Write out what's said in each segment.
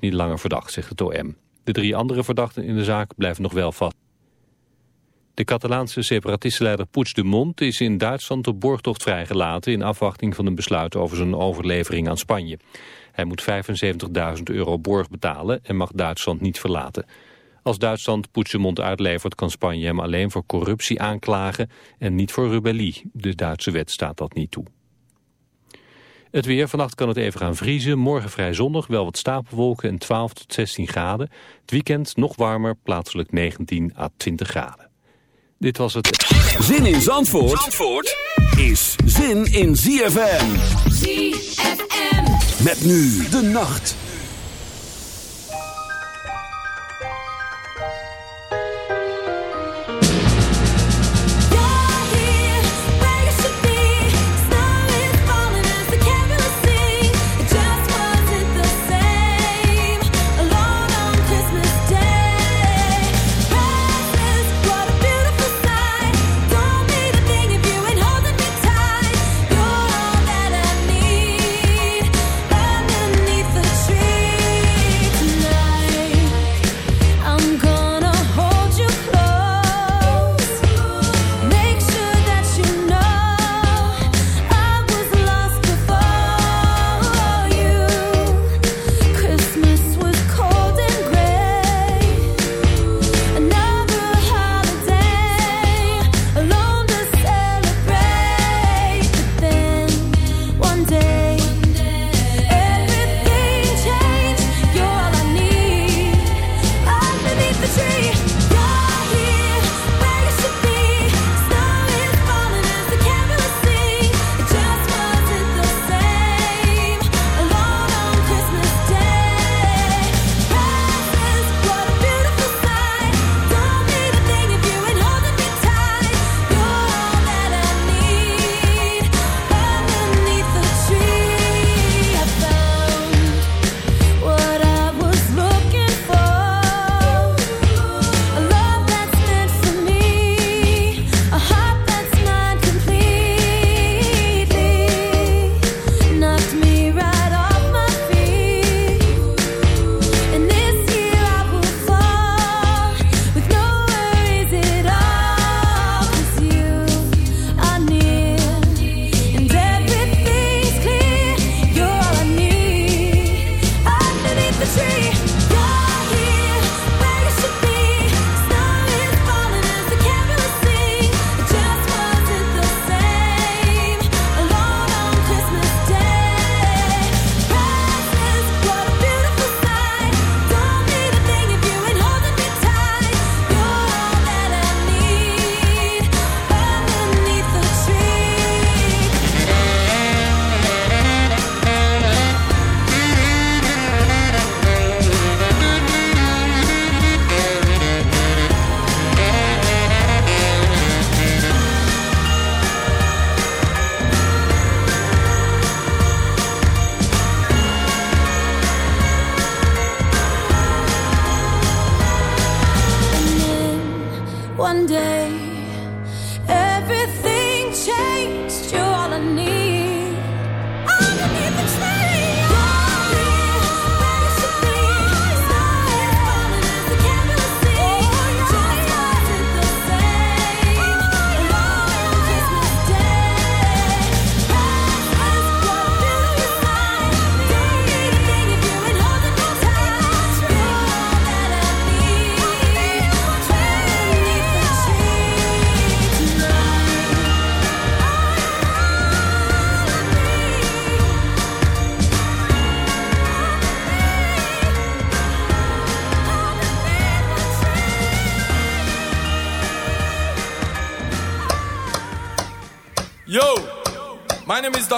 niet langer verdacht, zegt het OM. De drie andere verdachten in de zaak blijven nog wel vast. De Catalaanse separatistenleider Puigdemont is in Duitsland op borgtocht vrijgelaten... in afwachting van een besluit over zijn overlevering aan Spanje. Hij moet 75.000 euro borg betalen en mag Duitsland niet verlaten. Als Duitsland Puigdemont uitlevert kan Spanje hem alleen voor corruptie aanklagen... en niet voor rebellie. De Duitse wet staat dat niet toe. Het weer, vannacht kan het even gaan vriezen. Morgen vrij zonnig, wel wat stapelwolken en 12 tot 16 graden. Het weekend nog warmer, plaatselijk 19 à 20 graden. Dit was het... Zin in Zandvoort, Zandvoort is zin in ZFM. ZFM. Met nu de nacht.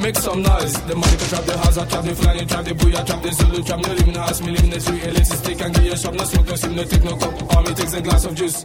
make some noise. The money can trap the house, I trap the flying, trap the booyah, trap the Zulu, trap no living house, me living the street, elitist, stick and get your shop, no smoke, no sim, no take no cup. All me takes a glass of juice.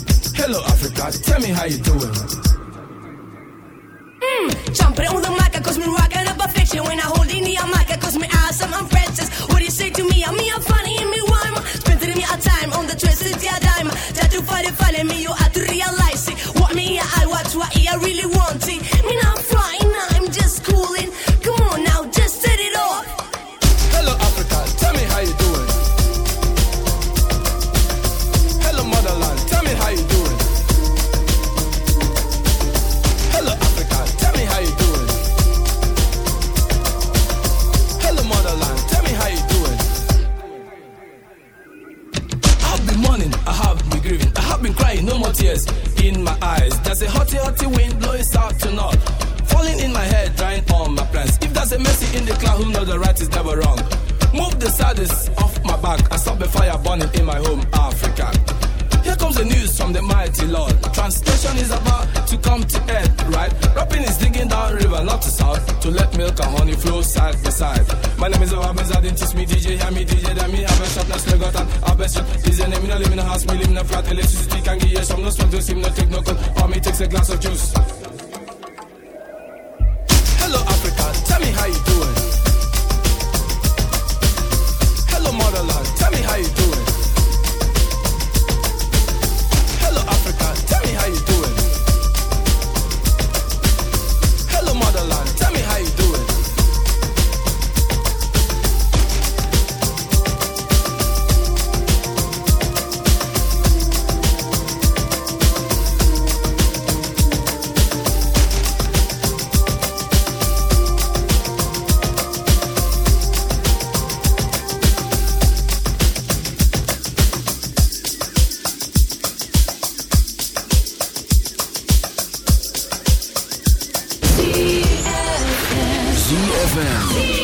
Hello, Africa, tell me how you doing. Hmm. Jumping on the mic, cause me rocking up a fiction. When I hold in the mic, cause me awesome, I'm princess. What do you say to me? I'm me, I'm funny, and me rhyme. Spending me a time on the twisted yeah dime. Try to find it, find me, you have to realize it. What me, I watch, what I really want it. Who knows the right is never wrong. Move the saddest off my back and stop the fire burning in my home, Africa. Here comes the news from the mighty Lord. Translation is about to come to end, right? Rapping is digging down river, not to south, to let milk and honey flow side by side. My name is Obamiz, I didn't teach me DJ, hear me DJ, then me have a shot, now slug out and have a shot. DJ name, me no live in a house, me live in a flat, electricity can give you some, no smoke, steam, no take no cold, or me takes a glass of juice. ZFM.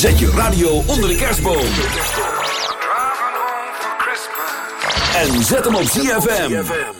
Zet je radio onder de kerstboom. En zet hem op ZFM.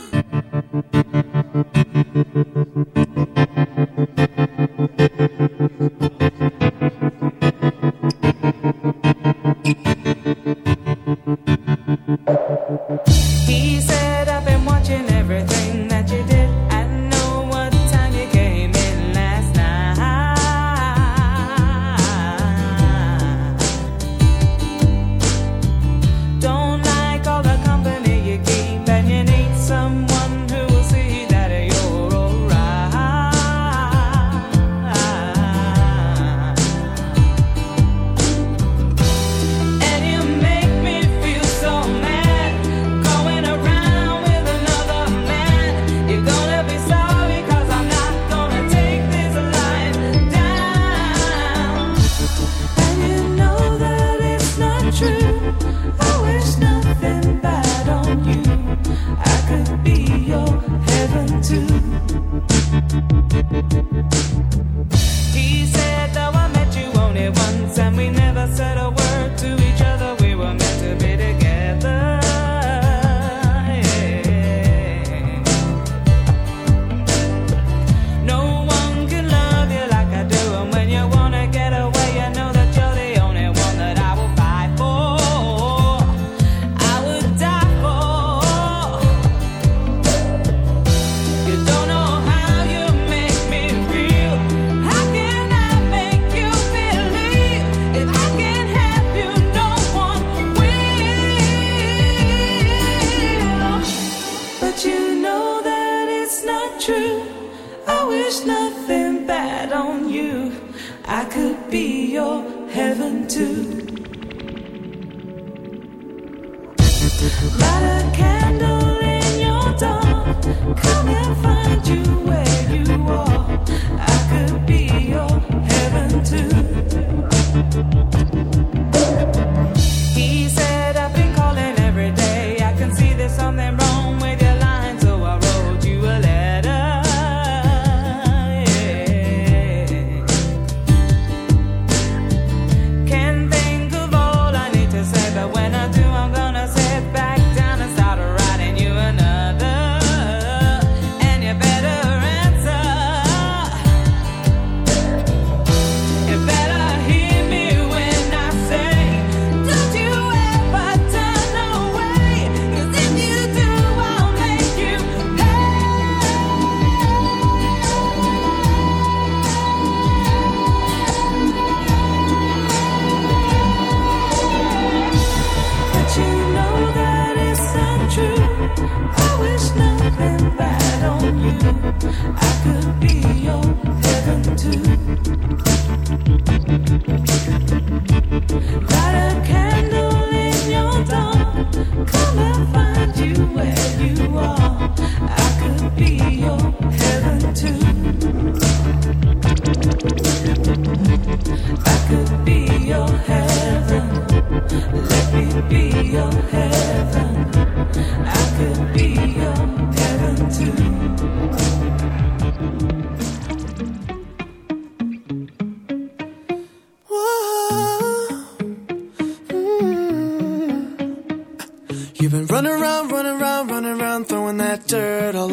to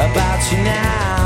about you now.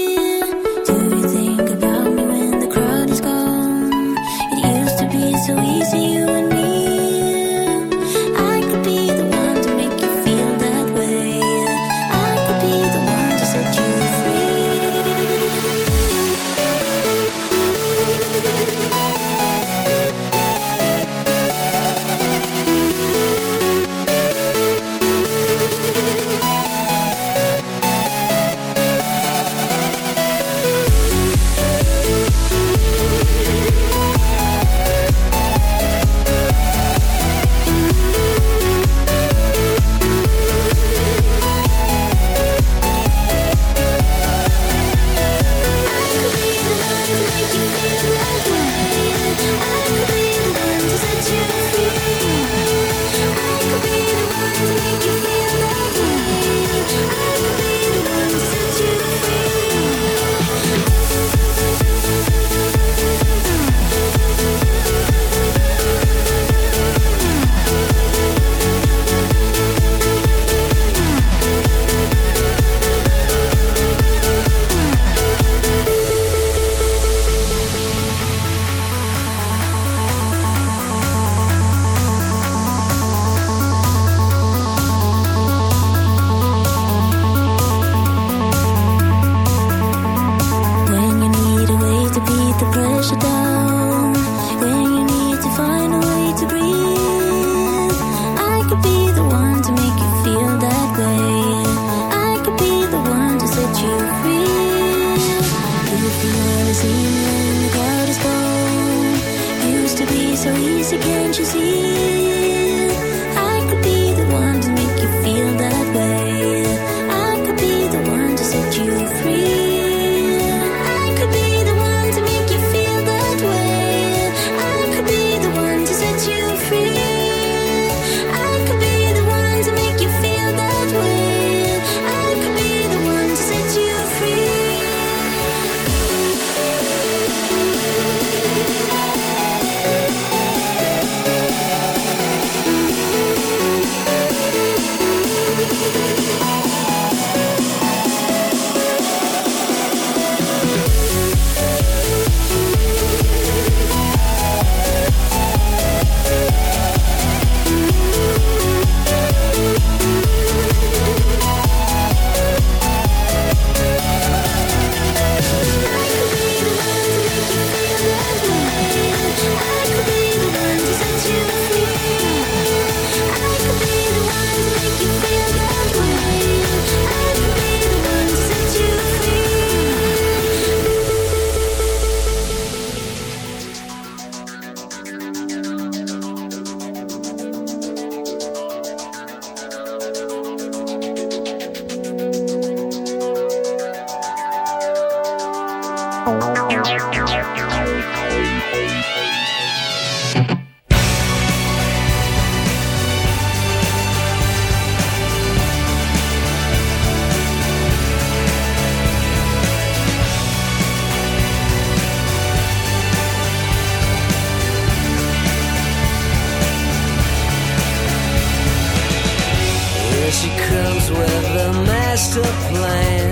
she comes with a master plan.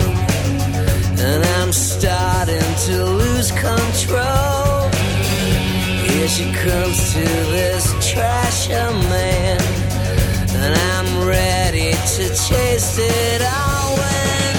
And I'm starting to lose control. Here she comes to this trashy man. And I'm ready to chase it all when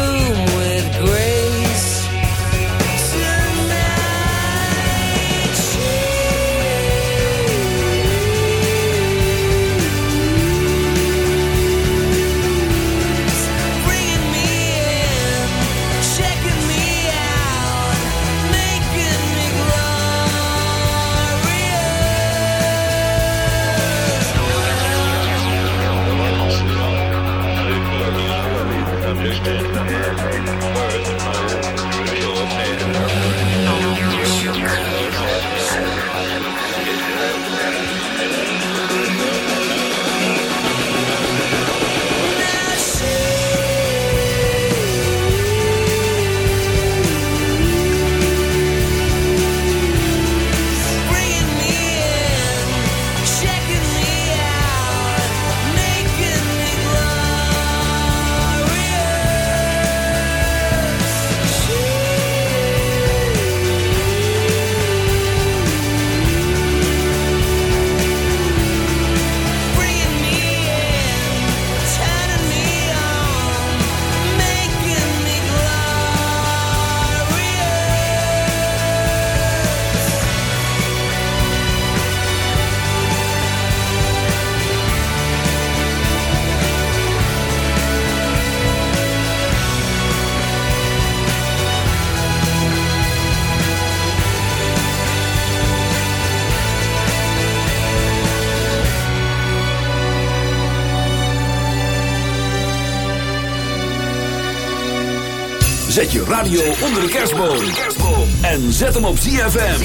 Je radio onder de kerstboom. En zet hem op ZFM.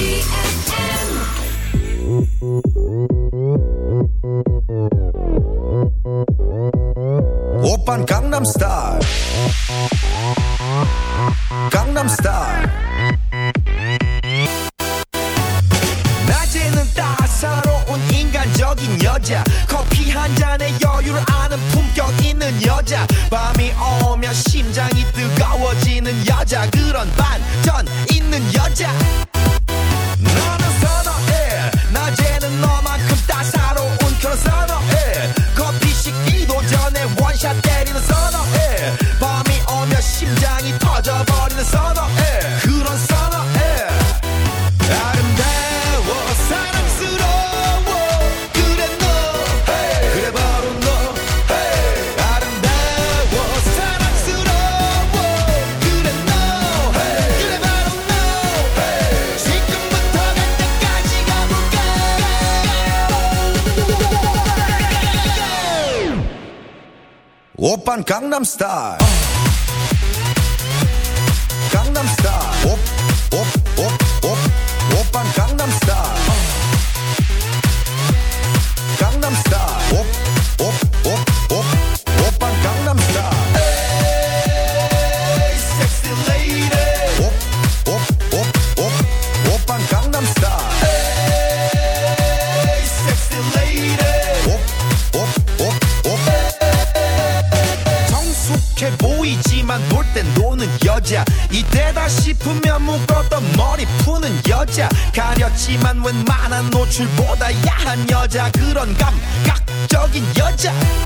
Oppan Gangnam Style. on Gangnam Style. 매력적인 여자.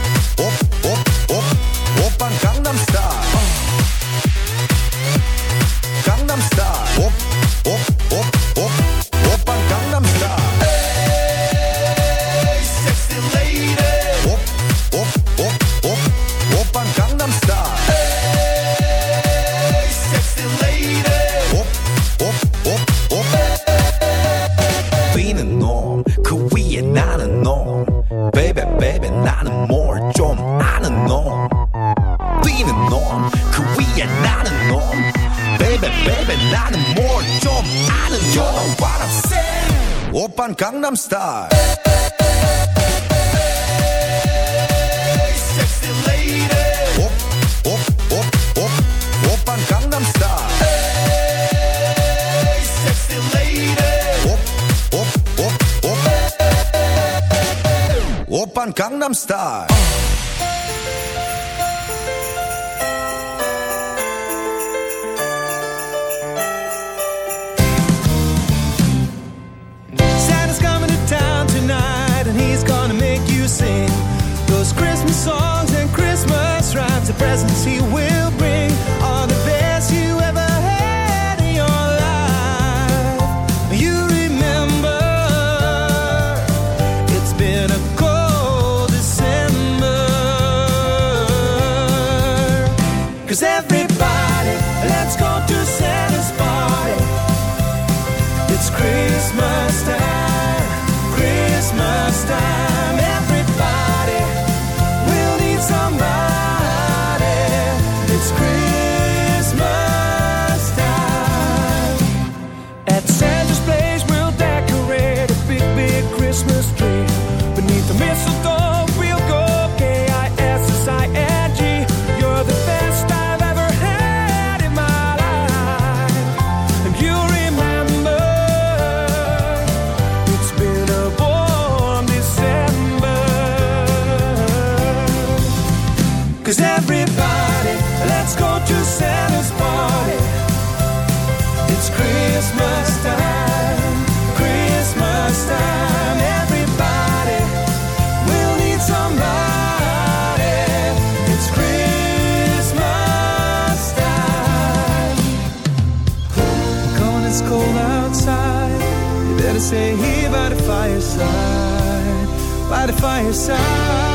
Gangnam Style by the fireside.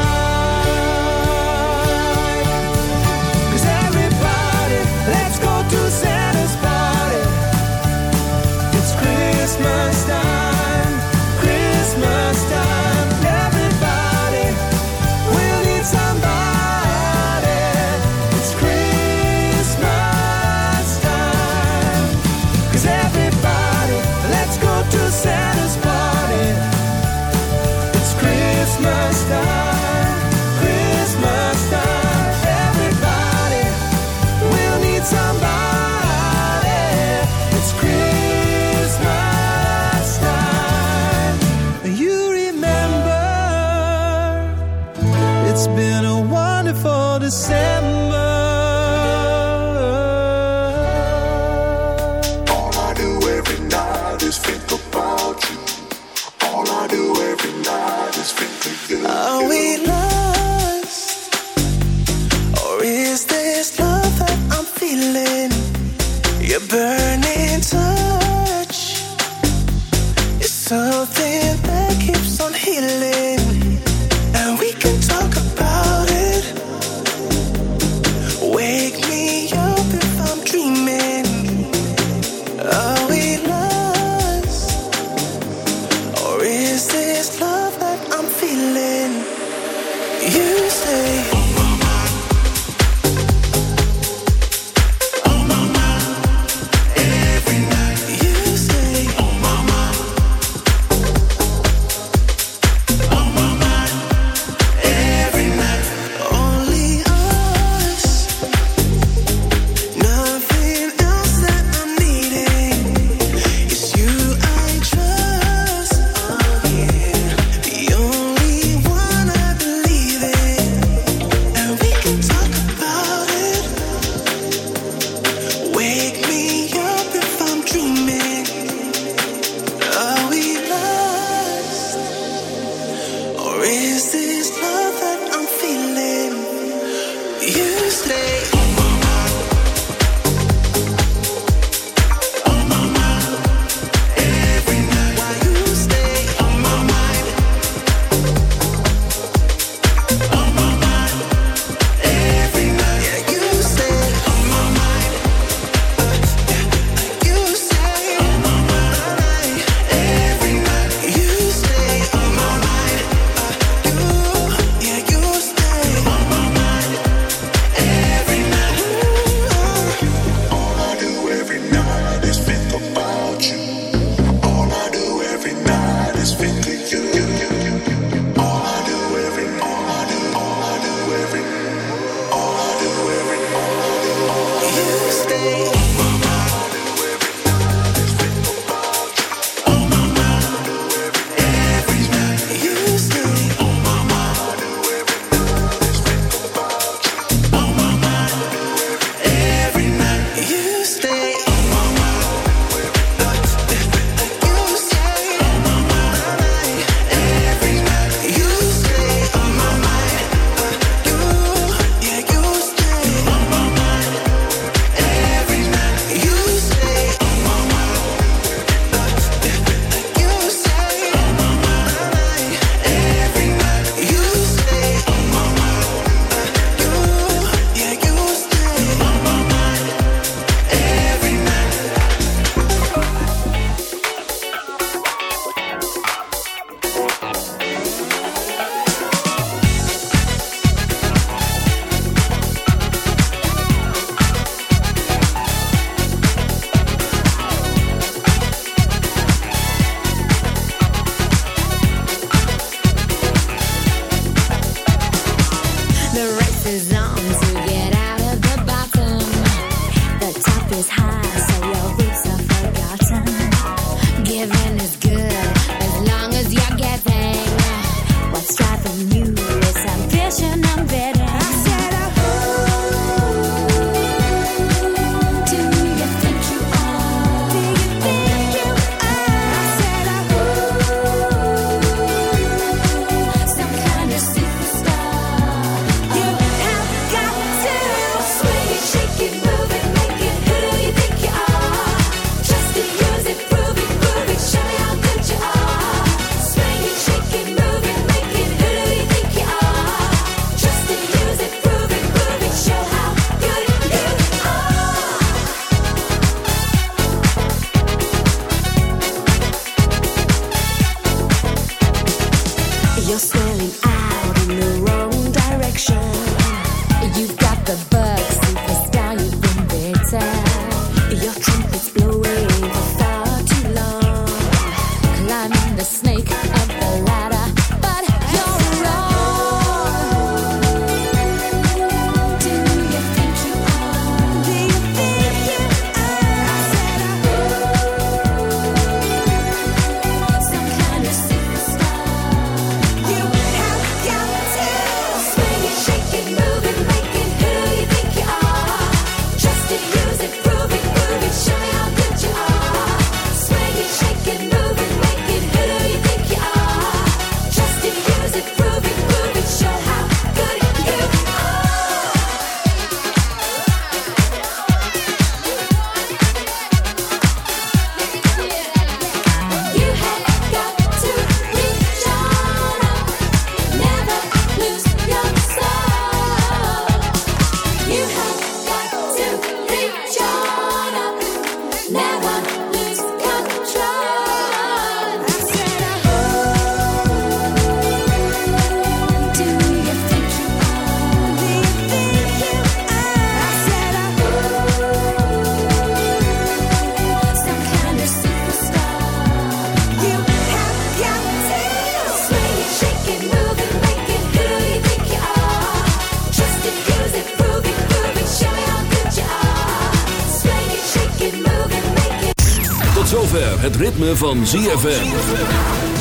Het ritme van ZFM.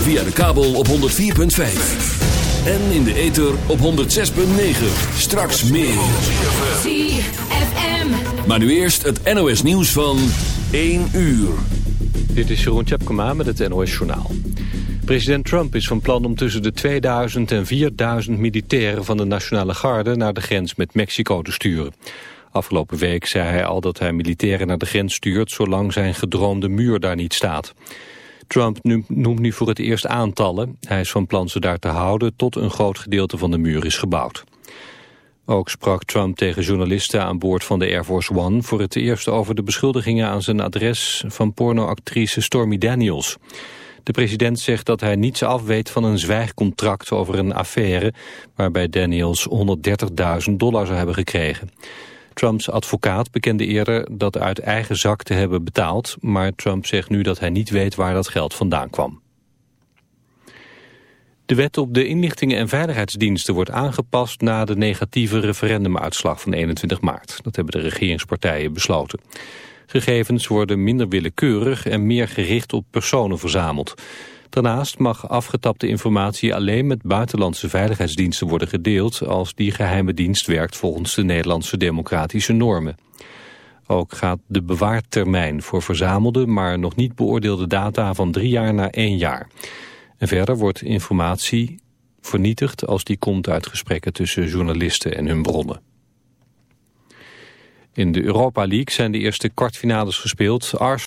Via de kabel op 104.5. En in de ether op 106.9. Straks meer. ZFM. Maar nu eerst het NOS nieuws van 1 uur. Dit is Jeroen Tjepkema met het NOS Journaal. President Trump is van plan om tussen de 2000 en 4000 militairen van de Nationale Garde naar de grens met Mexico te sturen. Afgelopen week zei hij al dat hij militairen naar de grens stuurt zolang zijn gedroomde muur daar niet staat. Trump noemt nu voor het eerst aantallen. Hij is van plan ze daar te houden tot een groot gedeelte van de muur is gebouwd. Ook sprak Trump tegen journalisten aan boord van de Air Force One... voor het eerst over de beschuldigingen aan zijn adres van pornoactrice Stormy Daniels. De president zegt dat hij niets afweet van een zwijgcontract over een affaire... waarbij Daniels 130.000 dollar zou hebben gekregen. Trumps advocaat bekende eerder dat uit eigen zak te hebben betaald... maar Trump zegt nu dat hij niet weet waar dat geld vandaan kwam. De wet op de inlichtingen en veiligheidsdiensten wordt aangepast na de negatieve referendumuitslag van 21 maart. Dat hebben de regeringspartijen besloten. Gegevens worden minder willekeurig en meer gericht op personen verzameld. Daarnaast mag afgetapte informatie alleen met buitenlandse veiligheidsdiensten worden gedeeld als die geheime dienst werkt volgens de Nederlandse democratische normen. Ook gaat de bewaartermijn voor verzamelde, maar nog niet beoordeelde data van drie jaar naar één jaar. En verder wordt informatie vernietigd als die komt uit gesprekken tussen journalisten en hun bronnen. In de Europa League zijn de eerste kwartfinales gespeeld.